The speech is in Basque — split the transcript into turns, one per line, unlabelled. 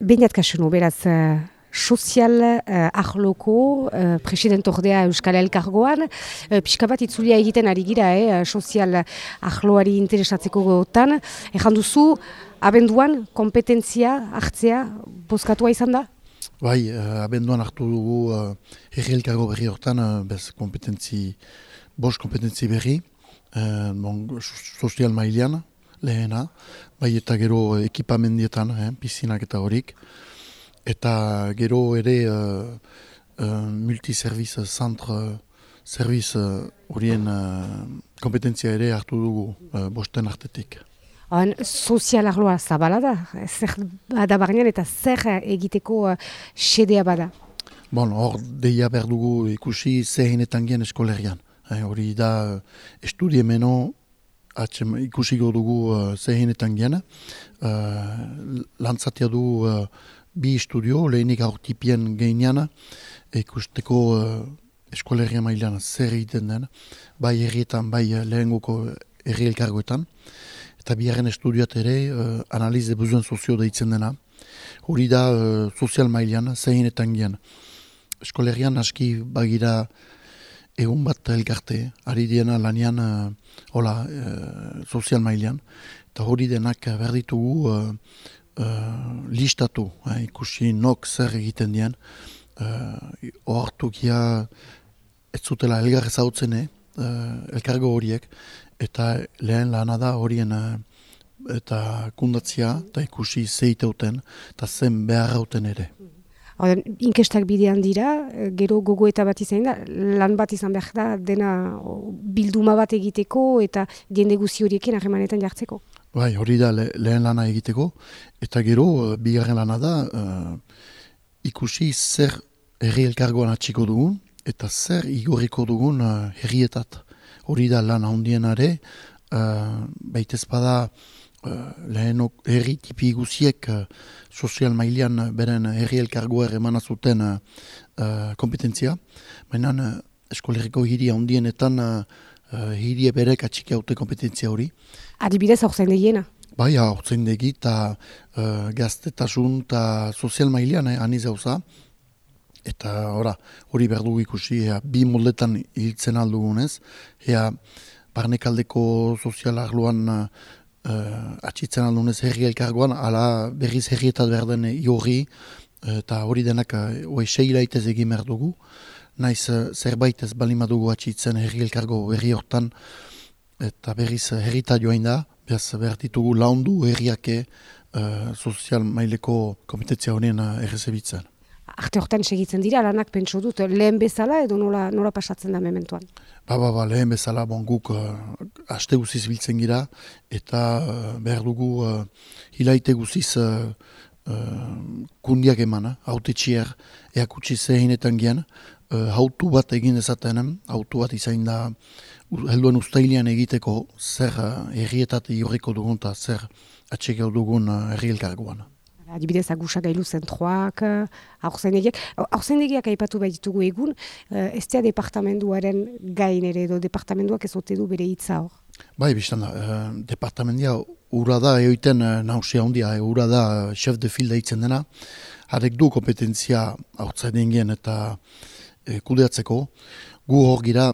Beinat kasunu, beraz, uh, sozial uh, ahloko uh, president ordea Euskal Elkargoan, uh, pixka bat itzulia egiten ari gira, eh, sozial ahloari interesatzeko gotan. Ejan duzu, abenduan, kompetentzia hartzea, bozkatua izan da?
Bai, uh, abenduan hartu dugu uh, herri elkargo berri hortan, uh, bez kompetentzi, bos kompetentzi berri, uh, bon, sozial mailean, lehena, bai eta gero ekipamendietan, eh, pizinak eta horik, eta gero ere uh, uh, multiserviz zentra serviz horien uh, kompetentzia ere hartu dugu uh, bosten artetik.
Han, sozial arloa zabala da, zer bada barnean eta zer egiteko uh, sedea bada?
Bon, hor deia behar dugu ikusi zehinetan gen eskolerian. Hori da uh, estudiemeno atxem, ikusiko dugu uh, zehinetan gena. Uh, lantzatia du uh, bi estudio, lehenik aurtipien gehinean, ikusteko uh, eskoleria mailan zer egiten den, bai herrietan, bai lehenguko herri elkargoetan. Eta biharren estudioat ere, uh, analize buzuen sozio deitzen dena. Hori da uh, sozial mailan, zehinetan gen. Eskolerian aski bagira egun bat elkarte, ari diena lanian uh, hola, uh, sozial mailean, eta hori denak berditugu uh, uh, listatu, uh, ikusi nok zer egiten dien, ohartukia uh, ez zutela elgar ezautzen, uh, elkargo horiek, eta lehen lana da horien uh, eta kundatzia, eta ikusi zeiteuten, eta zen beharrauten ere.
Oden, inkestak bidean dira, eh, gero gogo eta bat izan da, lan bat izan behar da, dena bilduma bat egiteko eta jende guzi horiekin harremanetan jartzeko.
Bai, hori da lehen lana egiteko, eta gero, eh, bigarren lana da, uh, ikusi zer herri elkargoan atxiko dugun, eta zer igoriko dugun uh, herrietat. Hori da lan handienare, uh, baitez bada, Uh, lehen herri tipi guziek uh, sozial mailean uh, beren herri elkargoa emana zuten uh, kompetentzia. Baina uh, eskoleriko hiri handienetan uh, hiri eberek atxiki haute kompetentzia hori.
Adibidez hor zain degiena?
Bai, hor zain degi eta uh, gaztetasun eta sozial mailean eh, aniz Eta ora, hori berdu ikusi, ea, bi moldetan hiltzen aldugunez, ea, barnekaldeko sozial arloan uh, atxitzen aldunez herri elkargoan, ala berriz herrietat behar den jorri, eta hori denak uh, seila itez egin behar dugu. Naiz zerbait ez balima dugu atxitzen herri elkargo berri hortan, eta berriz herrita joain da, behaz behar ditugu laundu herriake uh, sozial maileko kompetentzia honien uh, errezebitzen
arte hortan segitzen dira, lanak pentsu dut, lehen bezala edo nola, nola pasatzen da mementuan?
Ba, ba, ba, lehen bezala, bon, guk uh, aste guziz biltzen gira, eta uh, behar dugu uh, hilaite guziz uh, uh, kundiak eman, haute txier, eakutsi zehinetan gian, uh, hautu bat egin ezaten, hautu bat izain da, helduen ustailian egiteko zer uh, errietat jorriko dugun eta zer atxekeu dugun uh, erri elkargoan
adibidez agusak gailu zentroak, aurzenegiak. Aurzenegiak aipatu ditugu egun, eh, ez da departamenduaren gain ere edo departamenduak ez du bere hitza hor.
Bai, biztan da, uh, departamendia ura da eoiten uh, nausia hondia, ura da chef de file deitzen dena, harek du kompetentzia aurtzainengien eta uh, kudeatzeko, gu hor gira